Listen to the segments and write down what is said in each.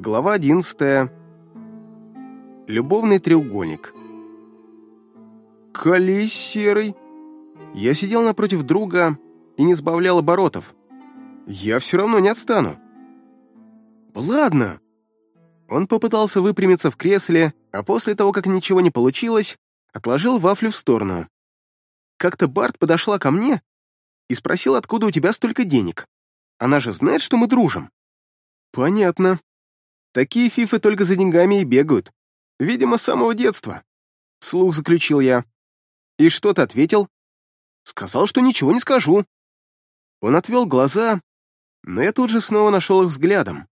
Глава 11. Любовный треугольник. Колись, серый. Я сидел напротив друга и не сбавлял оборотов. Я все равно не отстану. Ладно. Он попытался выпрямиться в кресле, а после того, как ничего не получилось, отложил вафлю в сторону. Как-то Барт подошла ко мне и спросила, откуда у тебя столько денег. Она же знает, что мы дружим. Понятно. Такие фифы только за деньгами и бегают. Видимо, с самого детства. Слух заключил я. И что ты ответил? Сказал, что ничего не скажу. Он отвел глаза, но я тут же снова нашел их взглядом.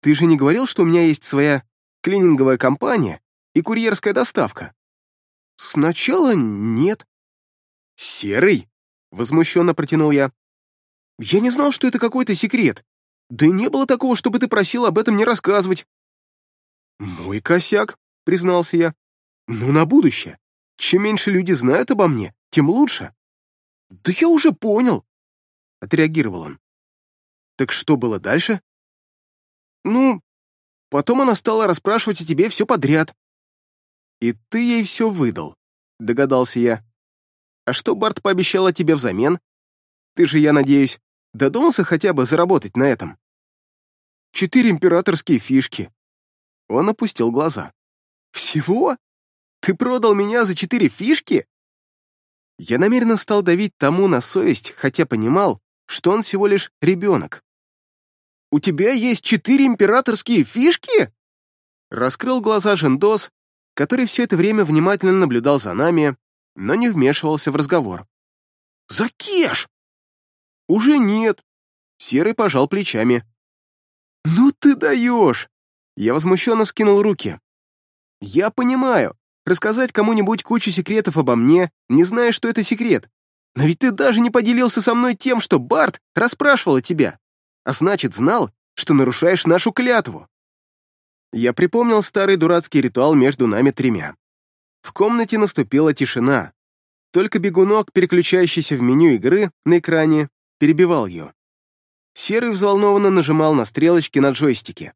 Ты же не говорил, что у меня есть своя клининговая компания и курьерская доставка? Сначала нет. Серый? Возмущенно протянул я. Я не знал, что это какой-то секрет. Да и не было такого, чтобы ты просил об этом не рассказывать. Мой косяк, признался я. Ну, на будущее. Чем меньше люди знают обо мне, тем лучше. Да я уже понял, отреагировал он. Так что было дальше? Ну, потом она стала расспрашивать о тебе все подряд. И ты ей все выдал, догадался я. А что Барт пообещала тебе взамен? Ты же, я надеюсь, додумался хотя бы заработать на этом? Четыре императорские фишки. Он опустил глаза. Всего? Ты продал меня за четыре фишки? Я намеренно стал давить тому на совесть, хотя понимал, что он всего лишь ребенок. «У тебя есть четыре императорские фишки?» Раскрыл глаза Жендос, который все это время внимательно наблюдал за нами, но не вмешивался в разговор. «Закеш!» «Уже нет!» Серый пожал плечами. «Ну ты даешь!» Я возмущенно скинул руки. «Я понимаю, рассказать кому-нибудь кучу секретов обо мне, не зная, что это секрет. Но ведь ты даже не поделился со мной тем, что Барт расспрашивал о тебя, а значит, знал, что нарушаешь нашу клятву». Я припомнил старый дурацкий ритуал между нами тремя. В комнате наступила тишина. Только бегунок, переключающийся в меню игры на экране, перебивал ее. Серый взволнованно нажимал на стрелочки на джойстике.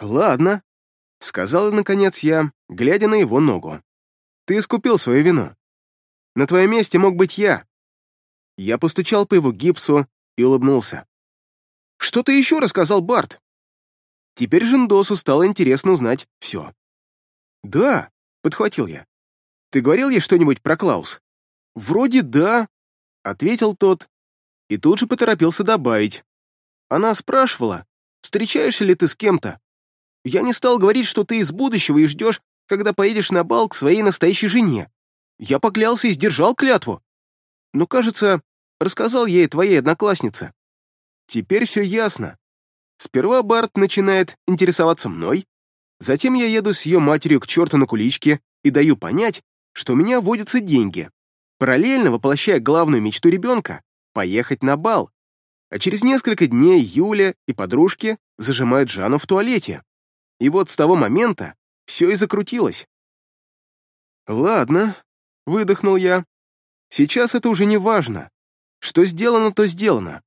«Ладно», — сказал, наконец, я, глядя на его ногу. «Ты искупил свою вину. На твоем месте мог быть я». Я постучал по его гипсу и улыбнулся. «Что ты еще рассказал, Барт?» Теперь Жендосу стало интересно узнать все. «Да», — подхватил я. «Ты говорил ей что-нибудь про Клаус?» «Вроде да», — ответил тот, и тут же поторопился добавить. Она спрашивала, встречаешься ли ты с кем-то. Я не стал говорить, что ты из будущего и ждешь, когда поедешь на бал к своей настоящей жене. Я поклялся и сдержал клятву. Но, кажется, рассказал ей твоей однокласснице. Теперь все ясно. Сперва Барт начинает интересоваться мной, затем я еду с ее матерью к черту на куличке и даю понять, что у меня водятся деньги, параллельно воплощая главную мечту ребенка поехать на бал. А через несколько дней Юля и подружки зажимают Жанну в туалете. И вот с того момента все и закрутилось. «Ладно», — выдохнул я. «Сейчас это уже не важно. Что сделано, то сделано.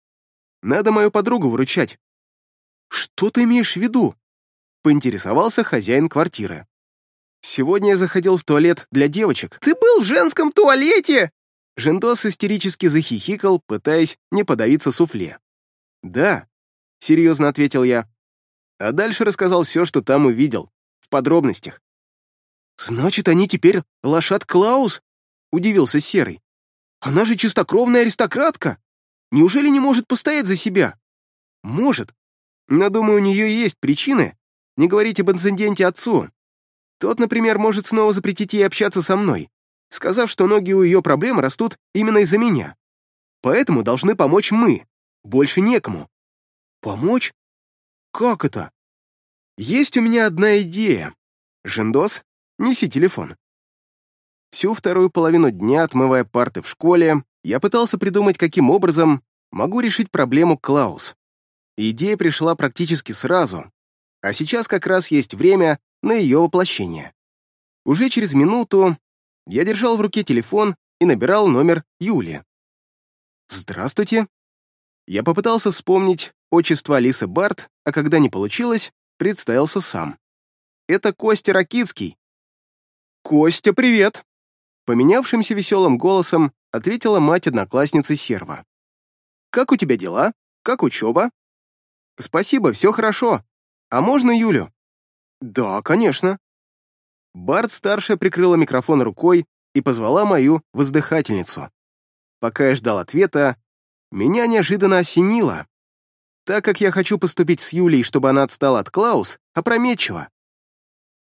Надо мою подругу выручать». «Что ты имеешь в виду?» — поинтересовался хозяин квартиры. «Сегодня я заходил в туалет для девочек». «Ты был в женском туалете?» Жендос истерически захихикал, пытаясь не подавиться суфле. «Да», — серьезно ответил я. А дальше рассказал все, что там увидел, в подробностях. «Значит, они теперь лошад Клаус?» — удивился Серый. «Она же чистокровная аристократка! Неужели не может постоять за себя?» «Может. Но, думаю, у нее есть причины не говорить об инциденте отцу. Тот, например, может снова запретить ей общаться со мной сказав, что ноги у ее проблем растут именно из-за меня. Поэтому должны помочь мы. Больше некому. Помочь? Как это? Есть у меня одна идея. Жендос, неси телефон. Всю вторую половину дня, отмывая парты в школе, я пытался придумать, каким образом могу решить проблему Клаус. Идея пришла практически сразу, а сейчас как раз есть время на ее воплощение. Уже через минуту я держал в руке телефон и набирал номер Юли. «Здравствуйте». Я попытался вспомнить, отчество Алисы Барт, а когда не получилось, представился сам. «Это Костя Ракицкий». «Костя, привет!» Поменявшимся веселым голосом ответила мать одноклассницы Серва. «Как у тебя дела? Как учеба?» «Спасибо, все хорошо. А можно Юлю?» «Да, конечно». Барт-старшая прикрыла микрофон рукой и позвала мою воздыхательницу. Пока я ждал ответа, меня неожиданно осенило. Так как я хочу поступить с Юлей, чтобы она отстала от Клаус, опрометчиво.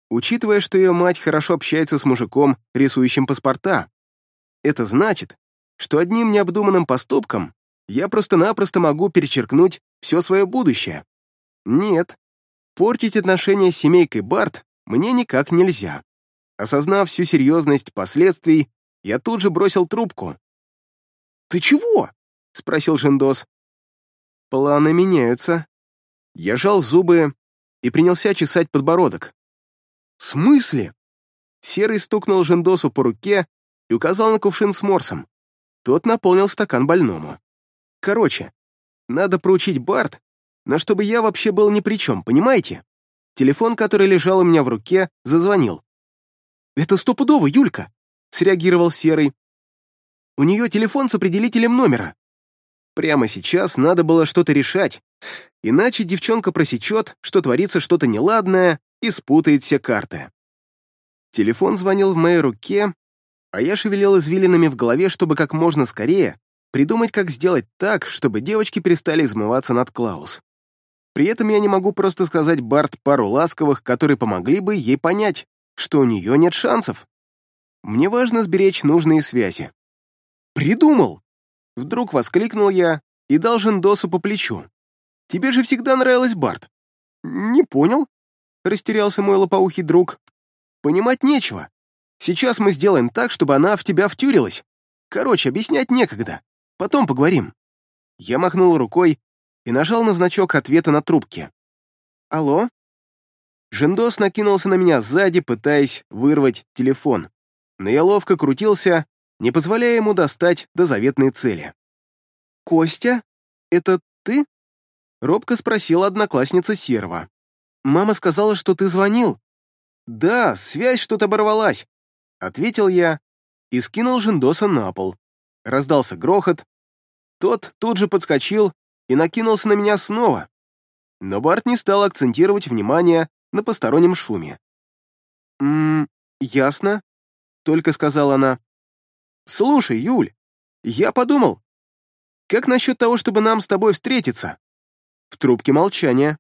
Учитывая, что ее мать хорошо общается с мужиком, рисующим паспорта, это значит, что одним необдуманным поступком я просто-напросто могу перечеркнуть все свое будущее. Нет, портить отношения с семейкой Барт мне никак нельзя. Осознав всю серьезность последствий, я тут же бросил трубку. «Ты чего?» — спросил Жендос. «Планы меняются». Я жал зубы и принялся чесать подбородок. «В смысле?» Серый стукнул Жендосу по руке и указал на кувшин с морсом. Тот наполнил стакан больному. «Короче, надо проучить Барт, но чтобы я вообще был ни при чем, понимаете?» Телефон, который лежал у меня в руке, зазвонил. «Это стопудово, Юлька!» — среагировал Серый. «У нее телефон с определителем номера». Прямо сейчас надо было что-то решать, иначе девчонка просечет, что творится что-то неладное и спутает все карты. Телефон звонил в моей руке, а я шевелил извилинами в голове, чтобы как можно скорее придумать, как сделать так, чтобы девочки перестали измываться над Клаус. При этом я не могу просто сказать Барт пару ласковых, которые помогли бы ей понять, что у нее нет шансов. Мне важно сберечь нужные связи. «Придумал!» Вдруг воскликнул я и дал Жендосу по плечу. «Тебе же всегда нравилась Барт». «Не понял», — растерялся мой лопоухий друг. «Понимать нечего. Сейчас мы сделаем так, чтобы она в тебя втюрилась. Короче, объяснять некогда. Потом поговорим». Я махнул рукой и нажал на значок ответа на трубке. «Алло?» Жендос накинулся на меня сзади, пытаясь вырвать телефон, но я ловко крутился, не позволяя ему достать до заветной цели. «Костя, это ты?» — робко спросила одноклассница Серва. «Мама сказала, что ты звонил». «Да, связь что-то оборвалась», — ответил я и скинул Жендоса на пол. Раздался грохот. Тот тут же подскочил и накинулся на меня снова. Но Барт не стал акцентировать внимание на постороннем шуме. «Ммм, ясно», — только сказала она. «Слушай, Юль, я подумал, как насчет того, чтобы нам с тобой встретиться?» В трубке молчание.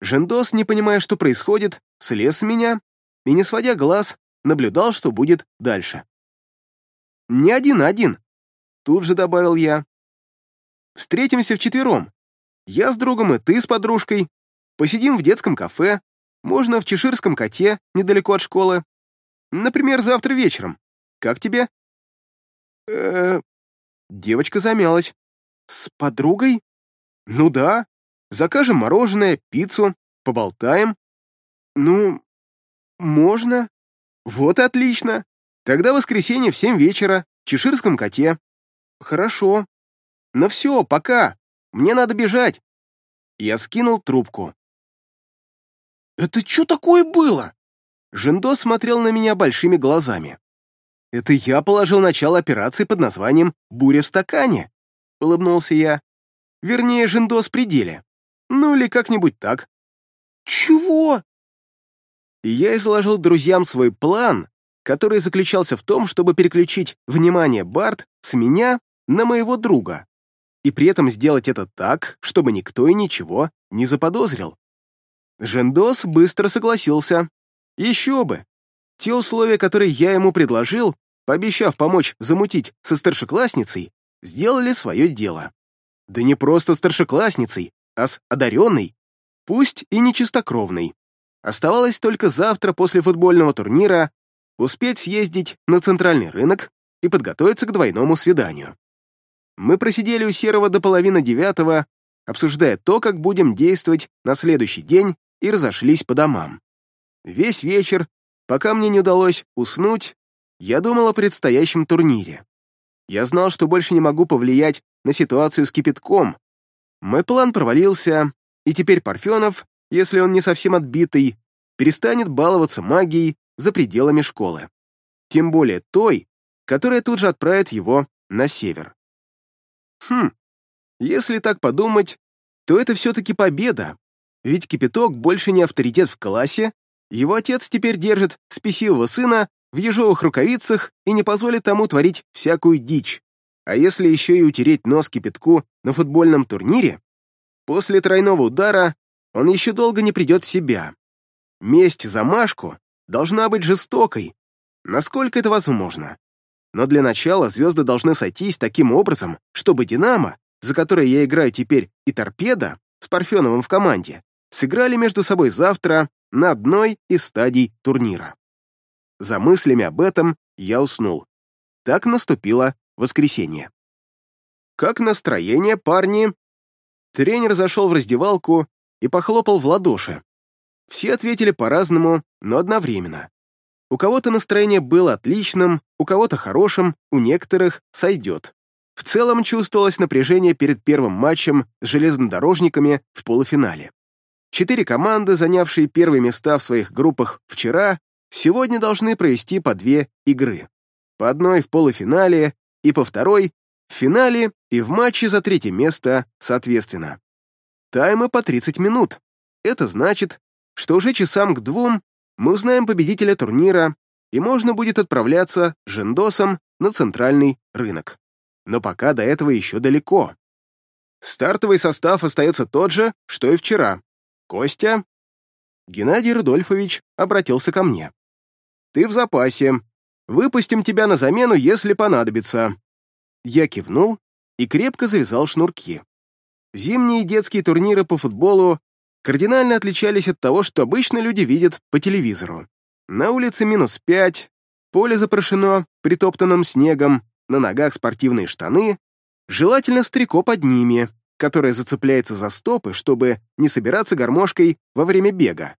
Жендос, не понимая, что происходит, слез с меня и, не сводя глаз, наблюдал, что будет дальше. «Не один-один», — тут же добавил я. Встретимся вчетвером. Я с другом и ты с подружкой. Посидим в детском кафе. Можно в Чеширском коте, недалеко от школы. Например, завтра вечером. Как тебе? э Девочка замялась. С подругой? Ну да. Закажем мороженое, пиццу, поболтаем. Ну, можно. Вот отлично. Тогда воскресенье в семь вечера, в Чеширском коте. Хорошо. «Ну все, пока! Мне надо бежать!» Я скинул трубку. «Это что такое было?» Жендо смотрел на меня большими глазами. «Это я положил начало операции под названием «Буря в стакане», — улыбнулся я. «Вернее, Жендос пределе. Ну или как-нибудь так». «Чего?» И я изложил друзьям свой план, который заключался в том, чтобы переключить внимание Барт с меня на моего друга и при этом сделать это так, чтобы никто и ничего не заподозрил. Жендос быстро согласился. Еще бы. Те условия, которые я ему предложил, пообещав помочь замутить со старшеклассницей, сделали свое дело. Да не просто старшеклассницей, а с одаренной, пусть и не чистокровной. Оставалось только завтра после футбольного турнира успеть съездить на центральный рынок и подготовиться к двойному свиданию. Мы просидели у Серого до половины девятого, обсуждая то, как будем действовать на следующий день, и разошлись по домам. Весь вечер, пока мне не удалось уснуть, я думал о предстоящем турнире. Я знал, что больше не могу повлиять на ситуацию с кипятком, Мой план провалился, и теперь Парфенов, если он не совсем отбитый, перестанет баловаться магией за пределами школы. Тем более той, которая тут же отправит его на север. Хм, если так подумать, то это все-таки победа, ведь Кипяток больше не авторитет в классе, его отец теперь держит спесивого сына в ежовых рукавицах и не позволит тому творить всякую дичь. А если еще и утереть нос Кипятку на футбольном турнире, после тройного удара он еще долго не придет в себя. Месть за Машку должна быть жестокой, насколько это возможно. Но для начала звезды должны сойтись таким образом, чтобы «Динамо», за которое я играю теперь, и «Торпеда» с Парфеновым в команде, сыграли между собой завтра на одной из стадий турнира. За мыслями об этом я уснул. Так наступило воскресенье. «Как настроение, парни?» Тренер зашел в раздевалку и похлопал в ладоши. Все ответили по-разному, но одновременно. У кого-то настроение было отличным, у кого-то хорошим, у некоторых сойдет. В целом чувствовалось напряжение перед первым матчем с железнодорожниками в полуфинале. Четыре команды, занявшие первые места в своих группах вчера, сегодня должны провести по две игры. По одной в полуфинале и по второй в финале и в матче за третье место соответственно. Таймы по 30 минут. Это значит, что уже часам к двум мы узнаем победителя турнира, и можно будет отправляться Жендосом на центральный рынок. Но пока до этого еще далеко. Стартовый состав остается тот же, что и вчера. Костя? Геннадий Рудольфович обратился ко мне. Ты в запасе. Выпустим тебя на замену, если понадобится. Я кивнул и крепко завязал шнурки. Зимние детские турниры по футболу кардинально отличались от того, что обычно люди видят по телевизору. На улице минус пять, поле запрошено притоптанным снегом, на ногах спортивные штаны, желательно стрико под ними, которое зацепляется за стопы, чтобы не собираться гармошкой во время бега.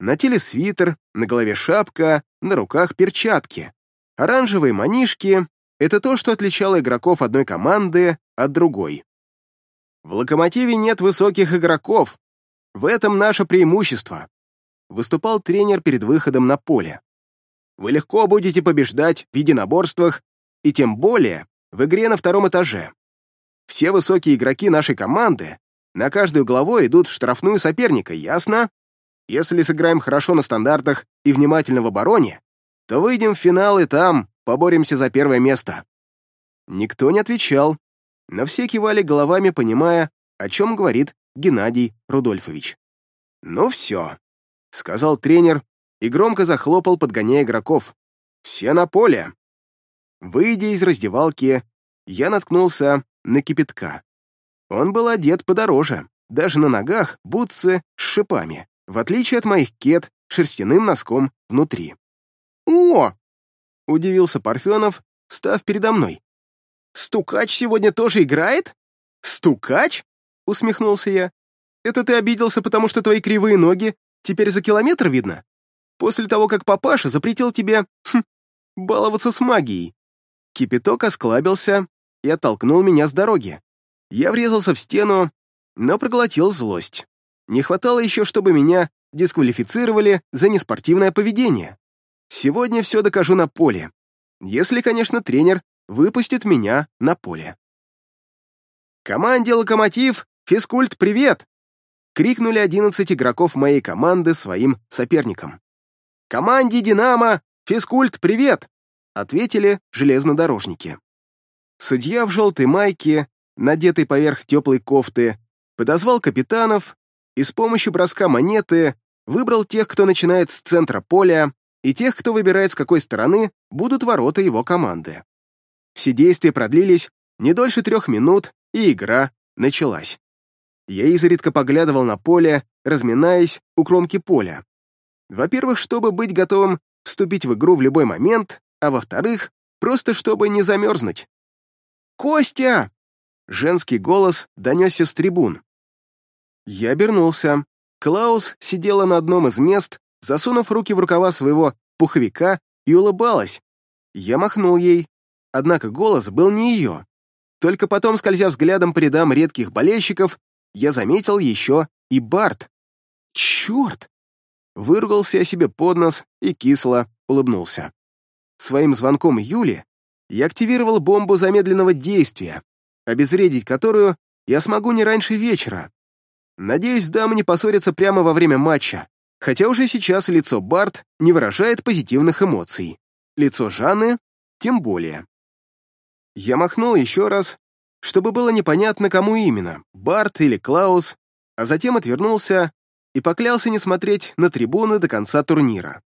На теле свитер, на голове шапка, на руках перчатки. Оранжевые манишки — это то, что отличало игроков одной команды от другой. В «Локомотиве» нет высоких игроков, в этом наше преимущество. Выступал тренер перед выходом на поле. Вы легко будете побеждать в единоборствах и тем более в игре на втором этаже. Все высокие игроки нашей команды на каждую главу идут в штрафную соперника, ясно? Если сыграем хорошо на стандартах и внимательно в обороне, то выйдем в финал и там поборемся за первое место». Никто не отвечал, но все кивали головами, понимая, о чем говорит Геннадий Рудольфович. «Ну все», — сказал тренер и громко захлопал, подгоняя игроков. «Все на поле!» Выйдя из раздевалки, я наткнулся на кипятка. Он был одет подороже, даже на ногах бутсы с шипами, в отличие от моих кет шерстяным носком внутри. «О!» — удивился Парфенов, став передо мной. «Стукач сегодня тоже играет?» «Стукач?» Усмехнулся я. «Это ты обиделся, потому что твои кривые ноги теперь за километр видно? После того, как папаша запретил тебе хм, баловаться с магией». Кипяток осклабился и оттолкнул меня с дороги. Я врезался в стену, но проглотил злость. Не хватало еще, чтобы меня дисквалифицировали за неспортивное поведение. Сегодня все докажу на поле. Если, конечно, тренер выпустит меня на поле. Команде «Локомотив» «Физкульт, привет!» — крикнули 11 игроков моей команды своим соперникам. «Команде «Динамо» физкульт, привет!» — ответили железнодорожники. Судья в желтой майке, надетой поверх теплой кофты, подозвал капитанов и с помощью броска монеты выбрал тех, кто начинает с центра поля, и тех, кто выбирает, с какой стороны будут ворота его команды. Все действия продлились не дольше трех минут, и игра началась. Я изредка поглядывал на поле, разминаясь у кромки поля. Во-первых, чтобы быть готовым вступить в игру в любой момент, а во-вторых, просто чтобы не замерзнуть. «Костя!» — женский голос донесся с трибун. Я обернулся. Клаус сидела на одном из мест, засунув руки в рукава своего пуховика и улыбалась. Я махнул ей, однако голос был не ее. Только потом, скользя взглядом по рядам редких болельщиков, я заметил еще и Барт. Черт! Выругался я себе под нос и кисло улыбнулся. Своим звонком Юли я активировал бомбу замедленного действия, обезвредить которую я смогу не раньше вечера. Надеюсь, дамы не поссорятся прямо во время матча, хотя уже сейчас лицо Барт не выражает позитивных эмоций. Лицо Жанны тем более. Я махнул еще раз, чтобы было непонятно, кому именно, Барт или Клаус, а затем отвернулся и поклялся не смотреть на трибуны до конца турнира.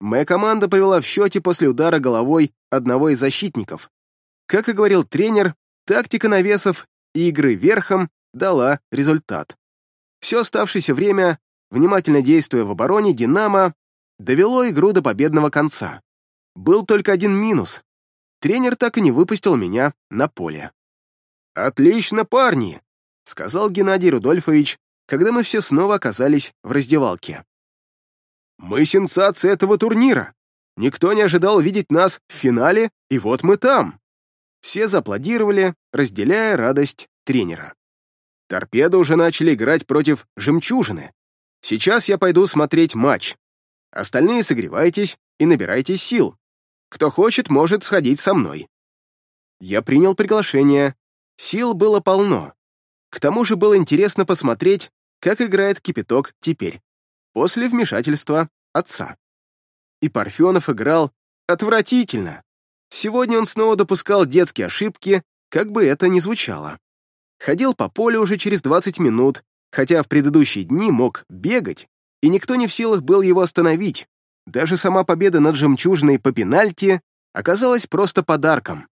Моя команда повела в счете после удара головой одного из защитников. Как и говорил тренер, тактика навесов и игры верхом дала результат. Все оставшееся время, внимательно действуя в обороне, «Динамо» довело игру до победного конца. Был только один минус. Тренер так и не выпустил меня на поле. «Отлично, парни!» — сказал Геннадий Рудольфович, когда мы все снова оказались в раздевалке. «Мы сенсация этого турнира. Никто не ожидал видеть нас в финале, и вот мы там!» Все зааплодировали, разделяя радость тренера. Торпеды уже начали играть против «Жемчужины». Сейчас я пойду смотреть матч. Остальные согревайтесь и набирайтесь сил. Кто хочет, может сходить со мной. Я принял приглашение. Сил было полно. К тому же было интересно посмотреть, как играет кипяток теперь, после вмешательства отца. И Парфенов играл отвратительно. Сегодня он снова допускал детские ошибки, как бы это ни звучало. Ходил по полю уже через 20 минут, хотя в предыдущие дни мог бегать, и никто не в силах был его остановить. Даже сама победа над «Жемчужиной» по пенальти оказалась просто подарком.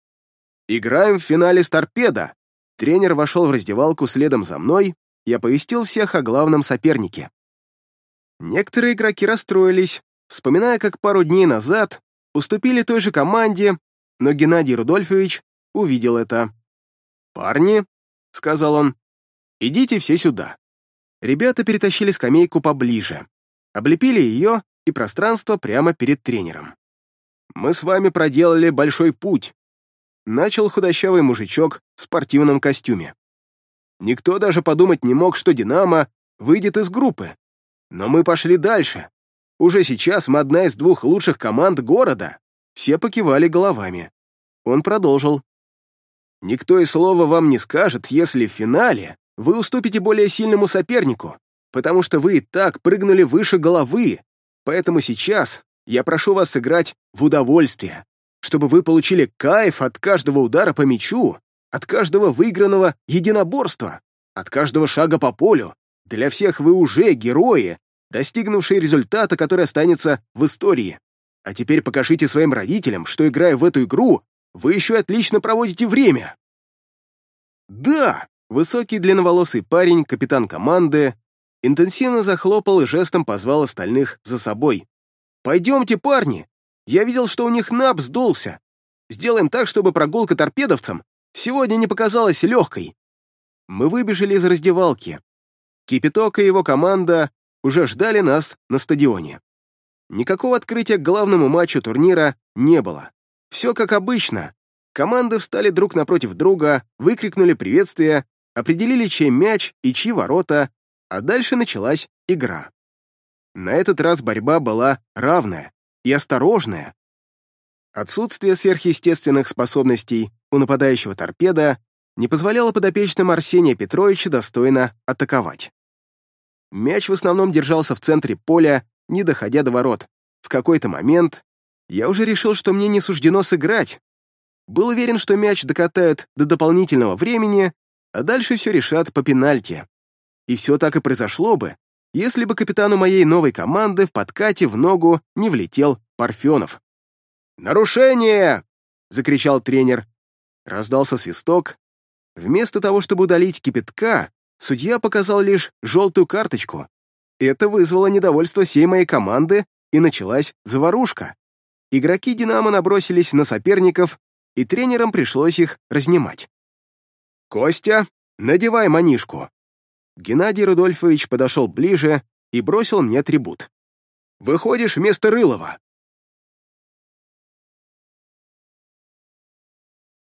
«Играем в финале с торпедо!» Тренер вошел в раздевалку следом за мной и оповестил всех о главном сопернике. Некоторые игроки расстроились, вспоминая, как пару дней назад уступили той же команде, но Геннадий Рудольфович увидел это. «Парни», — сказал он, — «идите все сюда». Ребята перетащили скамейку поближе, облепили ее и пространство прямо перед тренером. «Мы с вами проделали большой путь», — начал худощавый мужичок в спортивном костюме. Никто даже подумать не мог, что «Динамо» выйдет из группы. Но мы пошли дальше. Уже сейчас мы одна из двух лучших команд города. Все покивали головами. Он продолжил. Никто и слова вам не скажет, если в финале вы уступите более сильному сопернику, потому что вы и так прыгнули выше головы, Поэтому сейчас я прошу вас сыграть в удовольствие, чтобы вы получили кайф от каждого удара по мячу, от каждого выигранного единоборства, от каждого шага по полю. Для всех вы уже герои, достигнувшие результата, который останется в истории. А теперь покажите своим родителям, что, играя в эту игру, вы еще отлично проводите время. Да, высокий длинноволосый парень, капитан команды, интенсивно захлопал и жестом позвал остальных за собой. «Пойдемте, парни! Я видел, что у них наб сдулся. Сделаем так, чтобы прогулка торпедовцам сегодня не показалась легкой». Мы выбежали из раздевалки. Кипяток и его команда уже ждали нас на стадионе. Никакого открытия к главному матчу турнира не было. Все как обычно. Команды встали друг напротив друга, выкрикнули приветствия, определили, чей мяч и чьи ворота, а дальше началась игра. На этот раз борьба была равная и осторожная. Отсутствие сверхъестественных способностей у нападающего торпеда не позволяло подопечным Арсения Петровича достойно атаковать. Мяч в основном держался в центре поля, не доходя до ворот. В какой-то момент я уже решил, что мне не суждено сыграть. Был уверен, что мяч докатают до дополнительного времени, а дальше все решат по пенальти. И все так и произошло бы, если бы капитану моей новой команды в подкате в ногу не влетел Парфенов. «Нарушение!» — закричал тренер. Раздался свисток. Вместо того, чтобы удалить кипятка, судья показал лишь желтую карточку. Это вызвало недовольство всей моей команды, и началась заварушка. Игроки «Динамо» набросились на соперников, и тренерам пришлось их разнимать. «Костя, надевай манишку», Геннадий Рудольфович подошел ближе и бросил мне трибут. «Выходишь вместо Рылова.